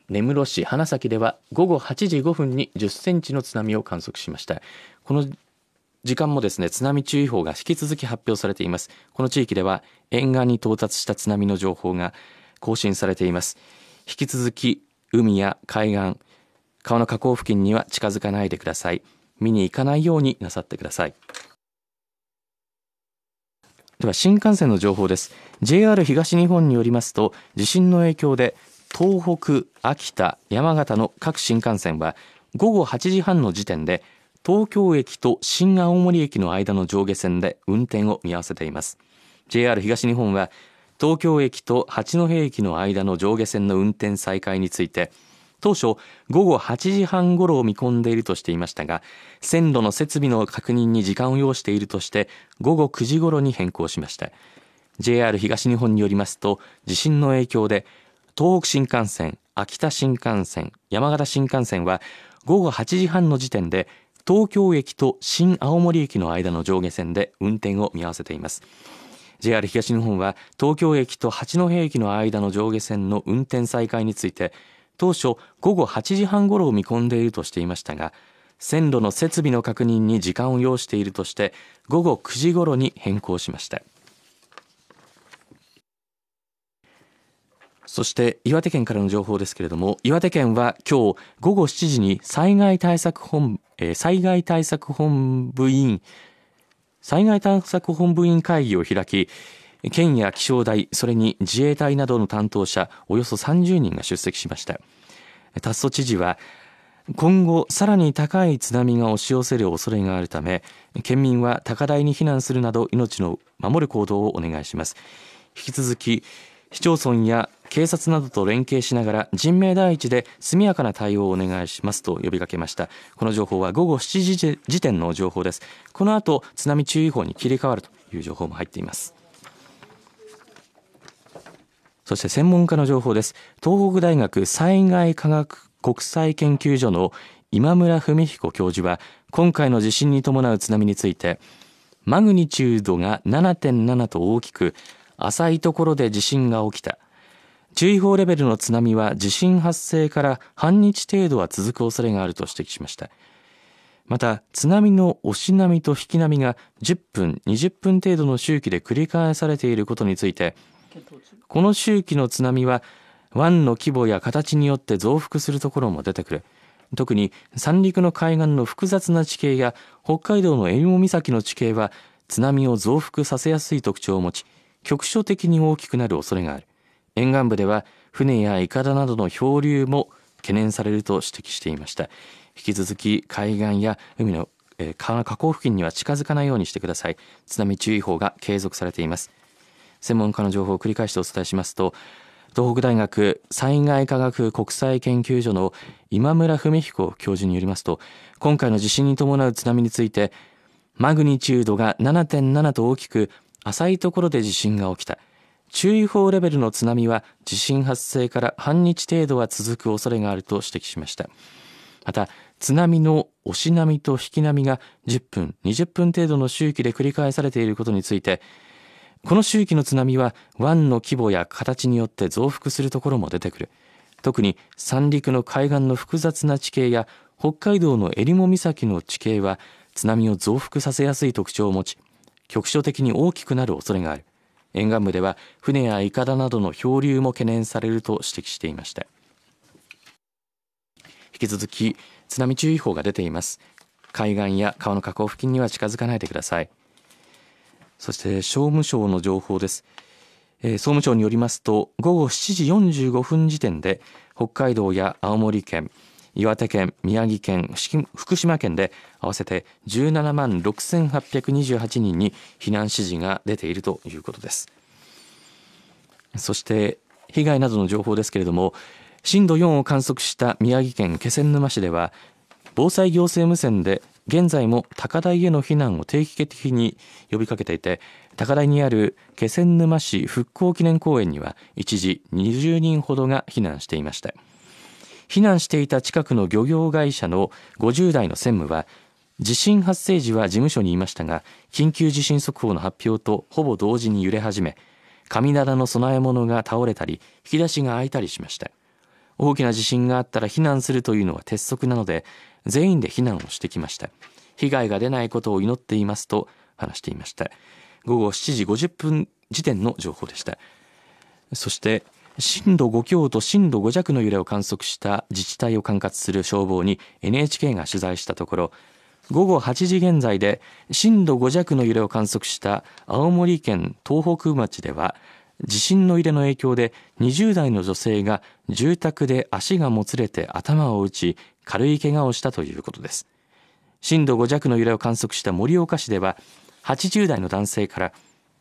根室市花咲では午後8時5分に10センチの津波を観測しました。この時間もですね津波注意報が引き続き発表されています。この地域では沿岸に到達した津波の情報が更新されています。引き続き海や海岸川の河口付近には近づかないでください。見に行かないようになさってください。では新幹線の情報です。JR 東日本によりますと地震の影響で東北秋田山形の各新幹線は午後8時半の時点で東京駅と新青森駅の間の上下線で運転を見合わせています。JR 東日本は東京駅と八戸駅の間の上下線の運転再開について当初午後8時半ごろを見込んでいるとしていましたが線路の設備の確認に時間を要しているとして午後9時ごろに変更しました。JR 東日本によりますと地震の影響で東北新幹線秋田新幹線山形新幹線は午後8時半の時点で東京駅と新青森駅の間の上下線で運転を見合わせています。JR 東日本は東京駅と八戸駅の間の上下線の運転再開について当初午後8時半ごろを見込んでいるとしていましたが線路の設備の確認に時間を要しているとして午後9時ごろに変更しました。そして岩手県からの情報ですけれども岩手県は今日午後7時に災害対策本、えー、災害対策本部委員災害対策本部委員会議を開き県や気象台それに自衛隊などの担当者およそ30人が出席しました。達増知事は今後さらに高い津波が押し寄せる恐れがあるため県民は高台に避難するなど命の守る行動をお願いします。引き続き市町村や警察などと連携しながら人命第一で速やかな対応をお願いしますと呼びかけました。この情報は午後7時時点の情報です。この後津波注意報に切り替わるという情報も入っています。そして専門家の情報です。東北大学災害科学国際研究所の今村文彦教授は今回の地震に伴う津波についてマグニチュードが7.7と大きく浅いところで地震が起きた。注意報レベルの津波は地震発生から半日程度は続く恐れがあると指摘しました。また津波の押し波と引き波が10分20分程度の周期で繰り返されていることについてこの周期の津波は湾の規模や形によって増幅するところも出てくる。特に三陸の海岸の複雑な地形や北海道の襟裳岬の地形は津波を増幅させやすい特徴を持ち局所的に大きくなる恐れがある。沿岸部では船やいかだなどの漂流も懸念されると指摘していました。引き続き海岸や海の川の河口付近には近づかないようにしてください。津波注意報が継続されています。専門家の情報を繰り返してお伝えしますと東北大学災害科学国際研究所の今村文彦教授によりますと今回の地震に伴う津波についてマグニチュードが7.7と大きく浅いところで地震が起きた。注意報レベルの津波は地震発生から半日程度は続く恐れがあると指摘しました。また津波の押し波と引き波が10分20分程度の周期で繰り返されていることについてこの周期の津波は湾の規模や形によって増幅するところも出てくる。特に三陸の海岸の複雑な地形や北海道の襟裳岬の地形は津波を増幅させやすい特徴を持ち局所的に大きくなる恐れがある。沿岸部では船やいかだなどの漂流も懸念されると指摘していました。引き続き津波注意報が出ています。海岸や川の河口付近には近づかないでください。そして商務省の情報です、えー、総務省によりますと午後7時45分時点で北海道や青森県岩手県宮城県福島県で合わせて17万6828人に避難指示が出ているということです。そして被害などの情報ですけれども震度4を観測した宮城県気仙沼市では防災行政無線で現在も高台への避難を定期的に呼びかけていて高台にある気仙沼市復興記念公園には一時20人ほどが避難していました。避難していた近くの漁業会社の50代の専務は地震発生時は事務所にいましたが緊急地震速報の発表とほぼ同時に揺れ始め神棚の供え物が倒れたり引き出しが開いたりしました。大きな地震があったら避難するというのは鉄則なので全員で避難をしてきました。被害が出ないことを祈っていますと話していました。午後7時50分時点の情報でした。そして震度5強と震度5弱の揺れを観測した自治体を管轄する消防に NHK が取材したところ午後8時現在で震度5弱の揺れを観測した青森県東北町では地震の揺れの影響で20代の女性が住宅で足がもつれて頭を打ち軽い怪我をしたということです。震度5弱の揺れを観測した盛岡市では80代の男性から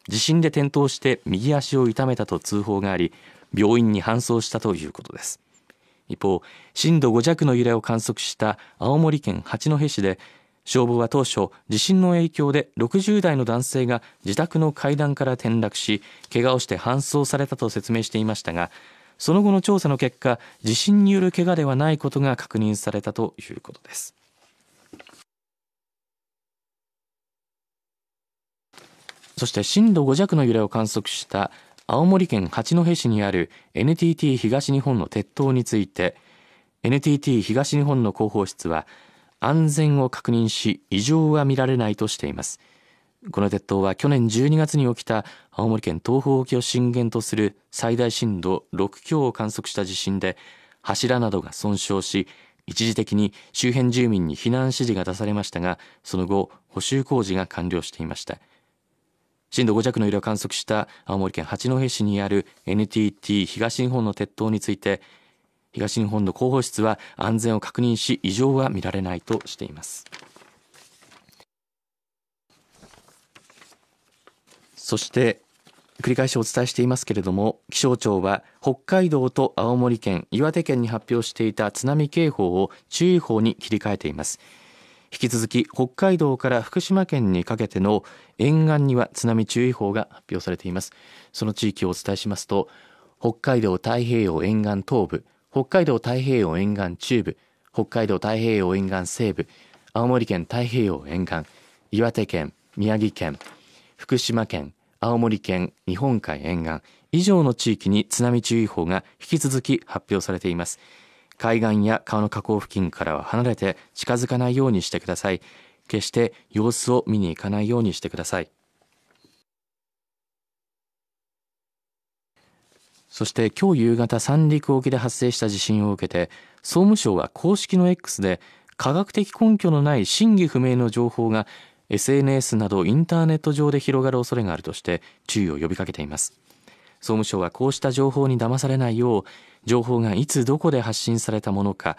地震で転倒して右足を痛めたと通報があり病院に搬送したということです。一方震度5弱の揺れを観測した青森県八戸市で消防は当初地震の影響で60代の男性が自宅の階段から転落し怪我をして搬送されたと説明していましたがその後の調査の結果地震による怪我ではないことが確認されたということです。そして震度5弱の揺れを観測した青森県八戸市にある NTT 東日本の鉄塔について NTT 東日本の広報室は安全を確認し異常は見られないとしています。この鉄塔は去年12月に起きた青森県東方沖を震源とする最大震度6強を観測した地震で柱などが損傷し一時的に周辺住民に避難指示が出されましたがその後補修工事が完了していました。震度5弱の揺れを観測した青森県八戸市にある NTT 東日本の鉄塔について東日本の広報室は安全を確認し異常は見られないとしています。そして繰り返しお伝えしていますけれども気象庁は北海道と青森県岩手県に発表していた津波警報を注意報に切り替えています。引き続き北海道から福島県にかけての沿岸には津波注意報が発表されています。その地域をお伝えしますと北海道太平洋沿岸東部北海道太平洋沿岸中部北海道太平洋沿岸西部青森県太平洋沿岸岩手県宮城県福島県青森県日本海沿岸以上の地域に津波注意報が引き続き発表されています。海岸や川の河口付近からは離れて近づかないようにしてください。決して様子を見に行かないようにしてください。そして今日夕方三陸沖で発生した地震を受けて総務省は公式の X で科学的根拠のない真偽不明の情報が SNS などインターネット上で広がる恐れがあるとして注意を呼びかけています。総務省はこうした情報に騙されないよう情報がいつどこで発信されたものか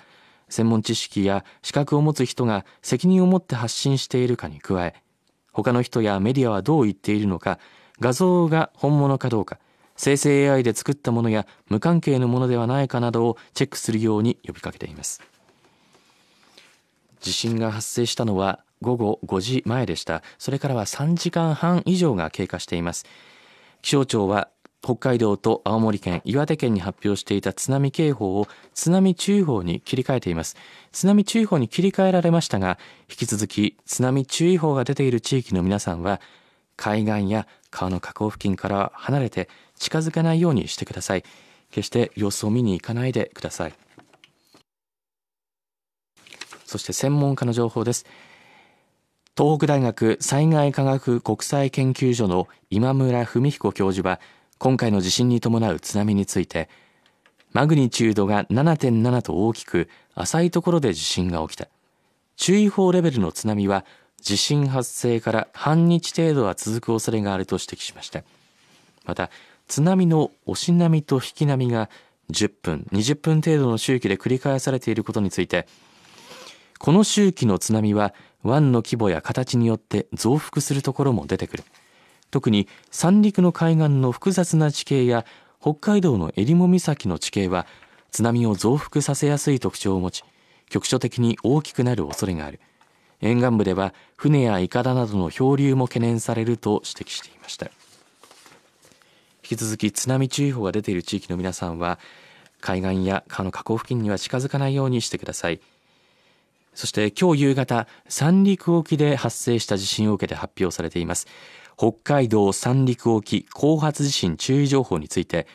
専門知識や資格を持つ人が責任を持って発信しているかに加え他の人やメディアはどう言っているのか画像が本物かどうか生成 AI で作ったものや無関係のものではないかなどをチェックするように呼びかけています。地震が発生したのは午後5時前でした。それからは3時間半以上が経過しています。気象庁は北海道と青森県、岩手県に発表していた津波警報を津波注意報に切り替えています。津波注意報に切り替えられましたが、引き続き津波注意報が出ている地域の皆さんは、海岸や川の河口付近から離れて近づかないようにしてください。決して様子を見に行かないでください。そして専門家の情報です。東北大学災害科学国際研究所の今村文彦教授は今回の地震に伴う津波についてマグニチュードが7.7と大きく浅いところで地震が起きた。注意報レベルの津波は地震発生から半日程度は続く恐れがあると指摘しました。また津波の押し波と引き波が10分20分程度の周期で繰り返されていることについてこの周期の津波は湾の規模や形によって増幅するところも出てくる。特に三陸の海岸の複雑な地形や北海道の襟裳岬の地形は津波を増幅させやすい特徴を持ち局所的に大きくなる恐れがある。沿岸部では船やいかだなどの漂流も懸念されると指摘していました。引き続き津波注意報が出ている地域の皆さんは海岸や川の河口付近には近づかないようにしてください。そして今日夕方三陸沖で発生した地震を受けて発表されています。北海道三陸沖後発地震注意情報について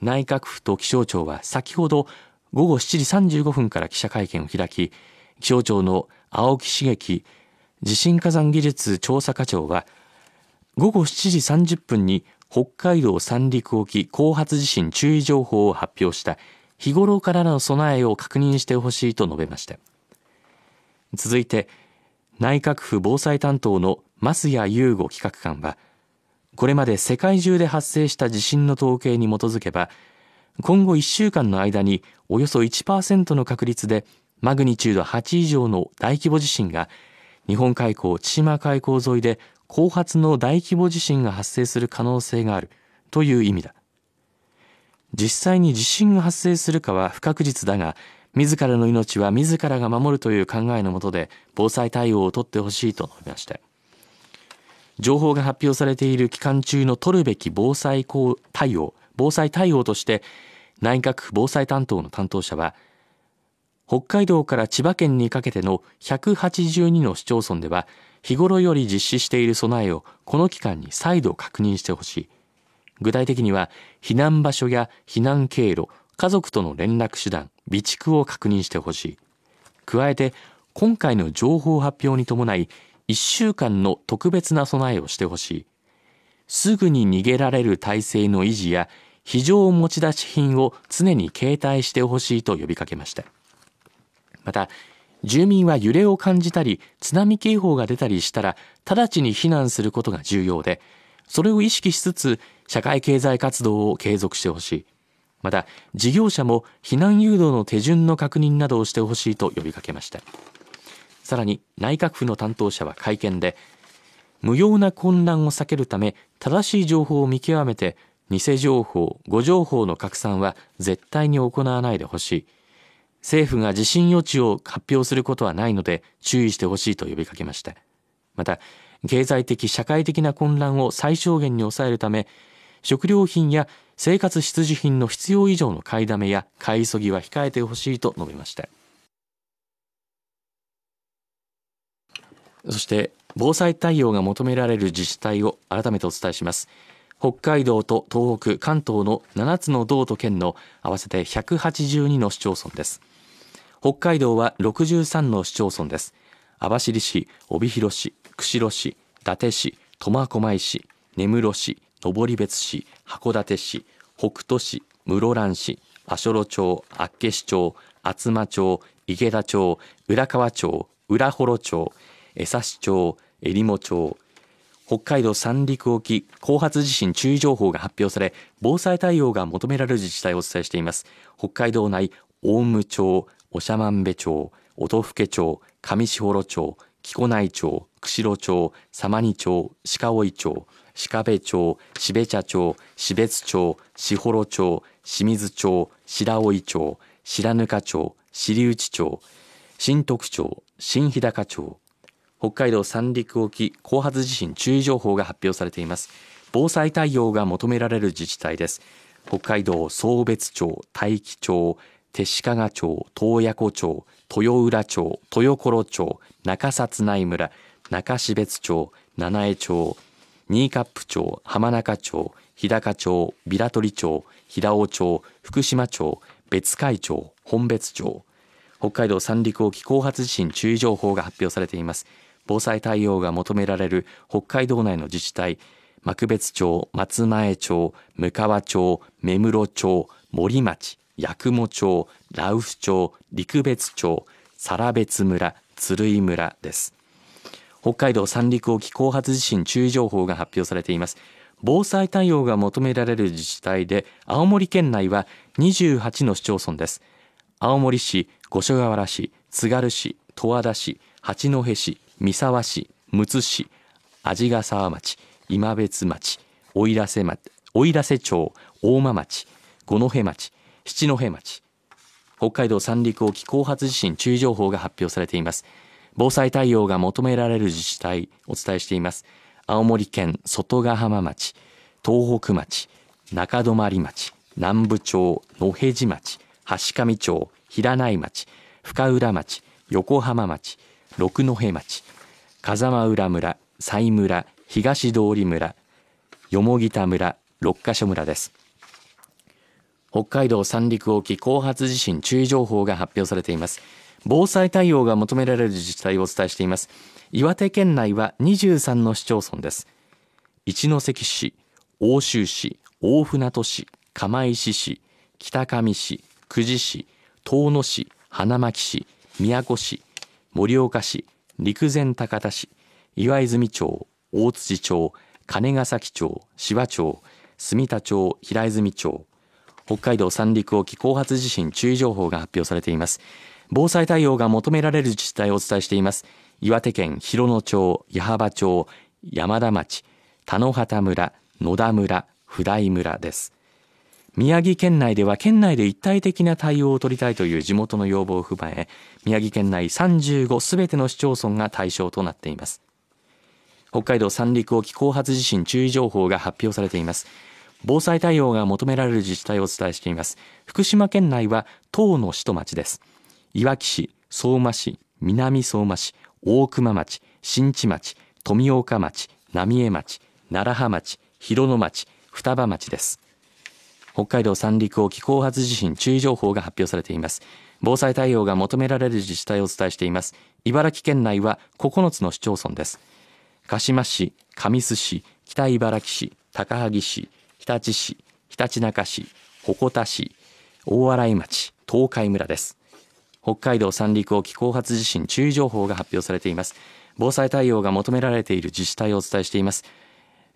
内閣府と気象庁は先ほど午後7時35分から記者会見を開き気象庁の青木茂樹地震火山技術調査課長は午後7時30分に北海道三陸沖後発地震注意情報を発表した日頃からの備えを確認してほしいと述べました。続いて内閣府防災担当の増谷優吾企画官はこれまで世界中で発生した地震の統計に基づけば今後1週間の間におよそ1%の確率でマグニチュード8以上の大規模地震が日本海溝千島海溝沿いで後発の大規模地震が発生する可能性があるという意味だ。実際に地震が発生するかは不確実だが自らの命は自らが守るという考えのもとで防災対応をとってほしいと述べました。情報が発表されている期間中の取るべき防災対応防災対応として内閣府防災担当の担当者は北海道から千葉県にかけての182の市町村では日頃より実施している備えをこの期間に再度確認してほしい。具体的には避難場所や避難経路家族との連絡手段備蓄を確認してほしい加えて今回の情報発表に伴い1週間の特別な備えをしてほしい。すぐに逃げられる体制の維持や非常持ち出し品を常に携帯してほしいと呼びかけました。また、住民は揺れを感じたり津波警報が出たりしたら直ちに避難することが重要で、それを意識しつつ社会経済活動を継続してほしい。また、事業者も避難誘導の手順の確認などをしてほしいと呼びかけました。さらに内閣府の担当者は会見で無用な混乱を避けるため正しい情報を見極めて偽情報、誤情報の拡散は絶対に行わないでほしい。政府が地震予知を発表することはないので注意してほしいと呼びかけました。また、経済的社会的な混乱を最小限に抑えるため、食料品や生活必需品の必要以上の買いだめや買い急ぎは控えてほしいと述べました。そして防災対応が求められる自治体を改めてお伝えします。北海道と東北関東の7つの道と県の合わせて182の市町村です。北海道は63の市町村です。網走市帯広市釧路市伊達市苫小牧市根室市登別市函館市北斗市室蘭市足寄町厚岸町厚真町池田町浦河町浦幌町江差町えりも町北海道三陸沖後発地震注意情報が発表され防災対応が求められる自治体をお伝えしています。北海道内大武町長万部町音更町上士幌町木古内町釧路町様似町鹿追町鹿部町標茶町標津町士幌町清水町白老町白糠町知内町新徳町新日高町。北海道三陸沖後発地震注意情報が発表されています。防災対応が求められる自治体です。北海道総別町大樹町手鹿町洞爺湖町豊浦町豊頃町中札内村中標津町七重町新カップ町浜中町日高町平取町平尾町福島町別海町本別町。北海道三陸沖後発地震注意情報が発表されています。防災対応が求められる北海道内の自治体幕別町松前町向川町目室町森町八雲町羅臼町陸別町更別村鶴居村です。北海道三陸沖後発地震注意情報が発表されています。防災対応が求められる自治体で青森県内は28の市町村です。青森市五所川原市津軽市十和田市八戸市三沢市むつ市鰺ヶ沢町今別町奥入瀬町奥入瀬町大間町五戸町七戸町北海道三陸沖後発地震注意情報が発表されています。防災対応が求められる自治体お伝えしています。青森県外ヶ浜町東北町中泊町南部町野辺地町橋上町平内町深浦町横浜町六戸町風間浦村西村東通村蓬田村六ヶ所村です。北海道三陸沖後発地震注意情報が発表されています。防災対応が求められる自治体をお伝えしています。岩手県内は23の市町村です。一関市奥州市大船渡市釜石市北上市久慈市遠野市花巻市宮古市盛岡市陸前高田市岩泉町大辻町金ヶ崎町紫波町住田町平泉町北海道三陸沖後発地震注意情報が発表されています。防災対応が求められる自治体をお伝えしています。岩手県広野町矢巾町山田町田野畑村野田村普代村です。宮城県内では県内で一体的な対応を取りたいという地元の要望を踏まえ宮城県内35すべての市町村が対象となっています。北海道三陸沖後発地震注意情報が発表されています。防災対応が求められる自治体をお伝えしています。福島県内は東の市と町です。いわき市相馬市南相馬市大熊町新地町富岡町浪江町楢葉町広野町双葉町です。北海道三陸沖後発地震注意情報が発表されています。防災対応が求められる自治体をお伝えしています。茨城県内は9つの市町村です。鹿島市神栖市北茨城市高萩市日立市ひたちなか市鉾田市大洗町東海村です。北海道三陸沖後発地震注意情報が発表されています。防災対応が求められている自治体をお伝えしています。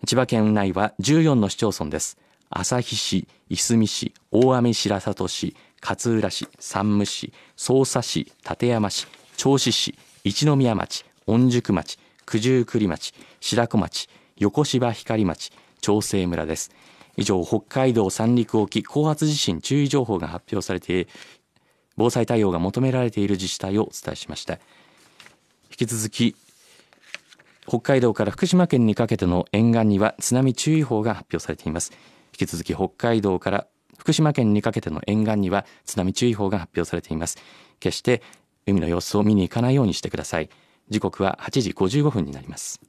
千葉県内は14の市町村です。旭市、いすみ市、大網白里市、勝浦市、山武市、匝瑳市、館山市、銚子市、一宮町、御宿町、九十九里町、白子町、横芝光町、長生村です。以上、北海道三陸沖後発地震注意情報が発表されて、防災対応が求められている自治体をお伝えしました。引き続き、北海道から福島県にかけての沿岸には津波注意報が発表されています。引き続き北海道から福島県にかけての沿岸には津波注意報が発表されています決して海の様子を見に行かないようにしてください時刻は8時55分になります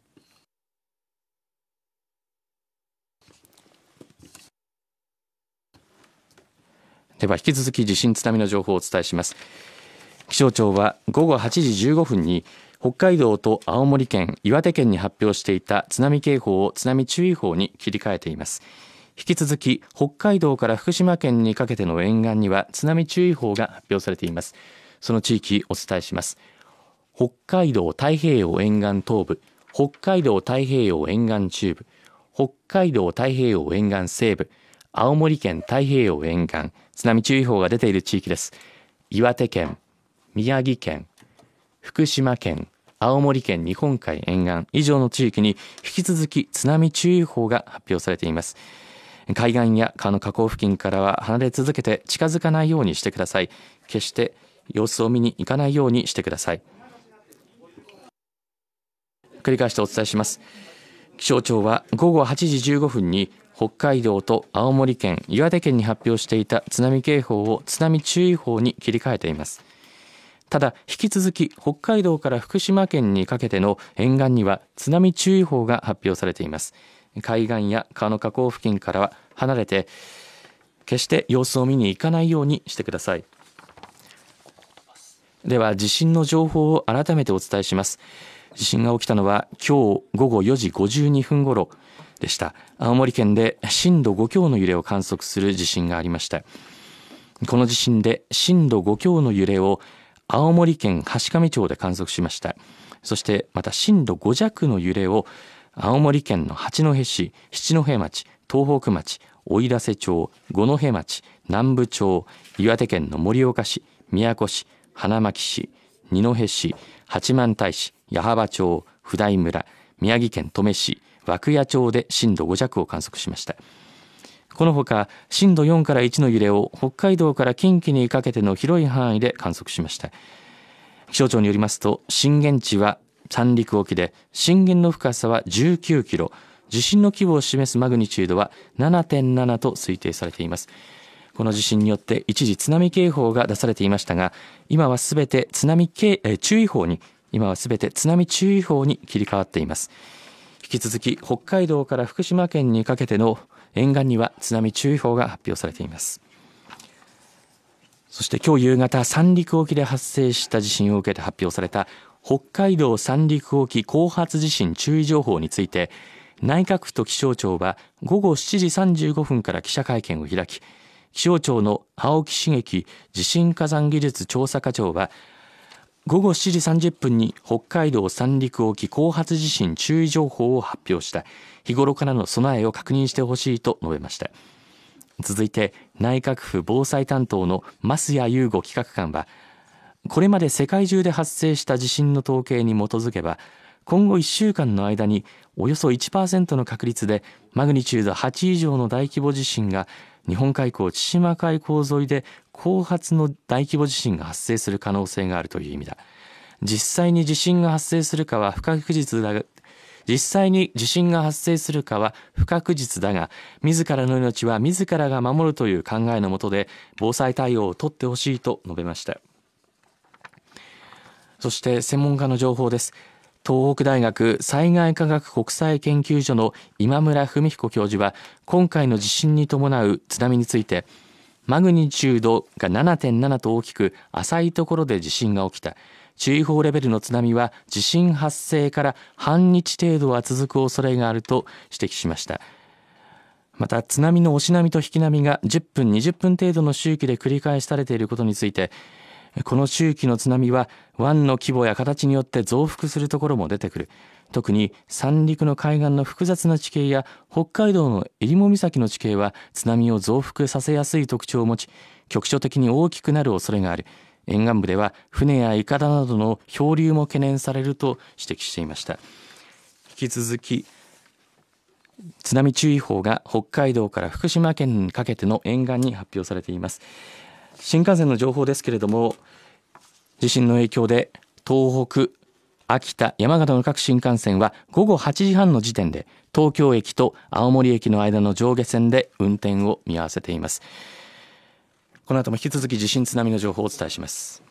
では引き続き地震津波の情報をお伝えします。気象庁は午後8時15分に北海道と青森県、岩手県に発表していた津波警報を津波注意報に切り替えています。引き続き北海道から福島県にかけての沿岸には津波注意報が発表されています。その地域お伝えします。北海道太平洋沿岸東部北海道太平洋沿岸中部北海道太平洋沿岸西部青森県太平洋沿岸津波注意報が出ている地域です。岩手県宮城県福島県青森県日本海沿岸以上の地域に引き続き津波注意報が発表されています。海岸や川の河口付近からは離れ続けて近づかないようにしてください。決して様子を見に行かないようにしてください。繰り返してお伝えします。気象庁は午後8時15分に北海道と青森県、岩手県に発表していた津波警報を津波注意報に切り替えています。ただ引き続き北海道から福島県にかけての沿岸には津波注意報が発表されています。海岸や川の河口付近からは離れて決して様子を見に行かないようにしてください。では地震の情報を改めてお伝えします。地震が起きたのは今日午後4時52分頃。でした。青森県で震度5強の揺れを観測する地震がありました。この地震で震度5強の揺れを青森県階上町で観測しました。そしてまた震度5弱の揺れを青森県の八戸市七戸町東北町奥入瀬町五戸町南部町岩手県の盛岡市宮古市花巻市二戸市八幡平市矢巾町普代村宮城県登米市涌谷町で震度5弱を観測しました。このほか震度4から1の揺れを北海道から近畿にかけての広い範囲で観測しました。気象庁によりますと震源地は三陸沖で震源の深さは19キロ。地震の規模を示すマグニチュードは7.7と推定されています。この地震によって一時津波警報が出されていましたが今はすべて津波警注意報に今はすべて津波注意報に切り替わっています。き続き北海道から福島県にかけての沿岸には津波注意報が発表されています。そして今日夕方三陸沖で発生した地震を受けて発表された北海道三陸沖後発地震注意情報について内閣府と気象庁は午後7時35分から記者会見を開き気象庁の青木茂樹地震火山技術調査課長は午後7時30分に北海道三陸沖後発地震注意情報を発表した。日頃からの備えを確認してほしいと述べました。続いて内閣府防災担当の増谷優吾企画官はこれまで世界中で発生した地震の統計に基づけば今後1週間の間におよそ1%の確率でマグニチュード8以上の大規模地震が日本海溝千島海溝沿いで後発の大規模地震が発生する可能性があるという意味だ。実際に地震が発生するかは不確実だが実際に地震が発生するかは不確実だが自らの命は自らが守るという考えのもとで防災対応を取ってほしいと述べました。そして専門家の情報です。東北大学災害科学国際研究所の今村文彦教授は今回の地震に伴う津波についてマグニチュードが7.7と大きく浅いところで地震が起きた。注意報レベルの津波は地震発生から半日程度は続く恐れがあると指摘しました。また津波の押し波と引き波が10分20分程度の周期で繰り返されていることについてこの周期の津波は湾の規模や形によって増幅するところも出てくる。特に三陸の海岸の複雑な地形や北海道の襟裳岬の地形は津波を増幅させやすい特徴を持ち局所的に大きくなる恐れがある。沿岸部では船やいかだなどの漂流も懸念されると指摘していました。引き続き津波注意報が北海道から福島県にかけての沿岸に発表されています。新幹線の情報ですけれども地震の影響で東北秋田、山形の各新幹線は午後8時半の時点で東京駅と青森駅の間の上下線で運転を見合わせています。この後も引き続き地震津波の情報をお伝えします。